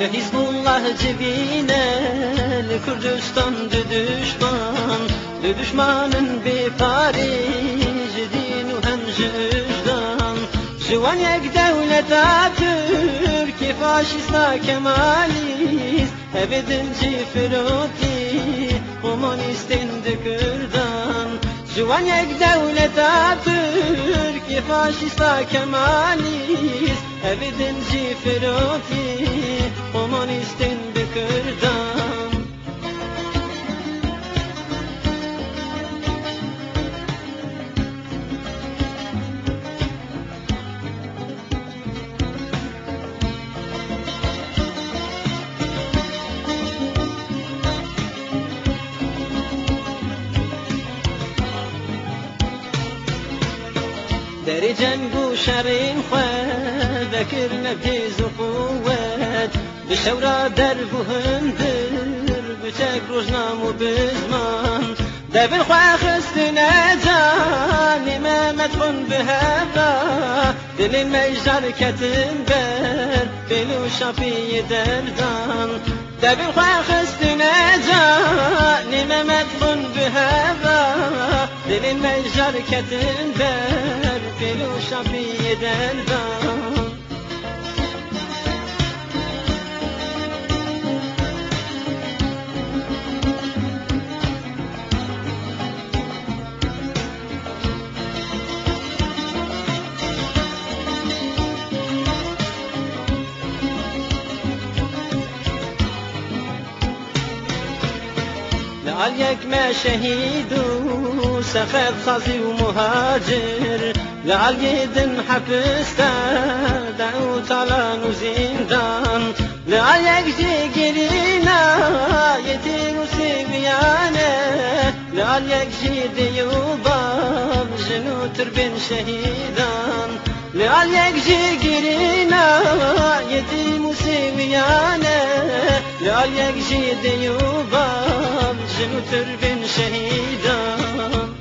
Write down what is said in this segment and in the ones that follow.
Ne Hizbullah cebine ne Kürdistan düşman Ne düşmanın bir Paris din u hem vicdan. Civan yek devlet Türk faşista kemalist Ebedinci firuti humanistin de Kürdan. Civan yek devlet Türk Faşista kemalist Ebedin cifroti Komünistin de Kürdan دەری داري جنب شرين خواه ذكرنا بجيز وقوات بشورا درب وهندر بتاك رجنا مو بزمان. دابن خواه خستنا جاني ما مدخن بهفا دلين ما يجار كتنبر بلو شافي دردان دابن خواه خستنا جاني ما مدخن بهفا Elime jarketin ver, peluşa bir yeden dar شەپی دەردان لعليك ما شهيد وسخاف خاصي ومهاجر لعليد حبست دعوت على زندان لعليك جيجرينا يتيم وسيبيانا لعليك جيد يوباب جنو تربين شهيدان لعليك جيجرينا يتيم وسيبيانا لعليك جيد جنو تربین شهیدان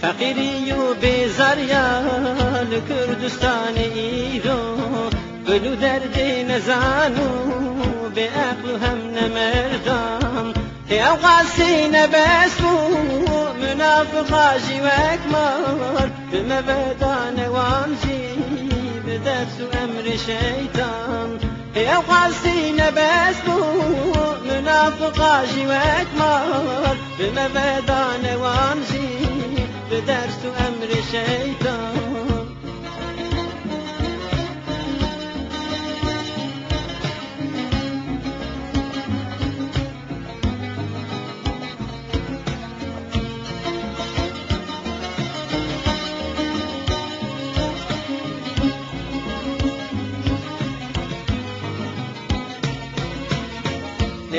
فقیری و بیزریان کردستان ایران بلو دردی نزانو به عقل هم نمردم أو قاسی نبسو خاجی جی وکمار به مبدان وامجی به دست و أمر شیطان أو قاسی نبسو خاجی جی وکمار به مبدان وامجی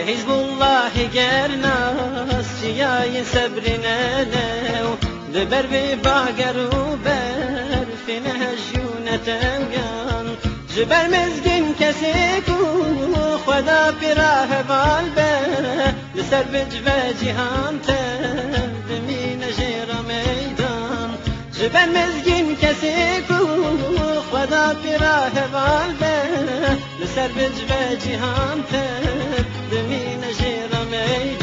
حزب الله گر ناس چیای صبر ننو دبر بی باگر و بر فنه جونت اوگان جبر مزگین کسی کو خدا پیراه بال به لسر بجوه جهان ته دمین جیر میدان جبر مزگین کسی کو خدا پیراه بال به لسر بجوه جهان تر دمی نشیرم ای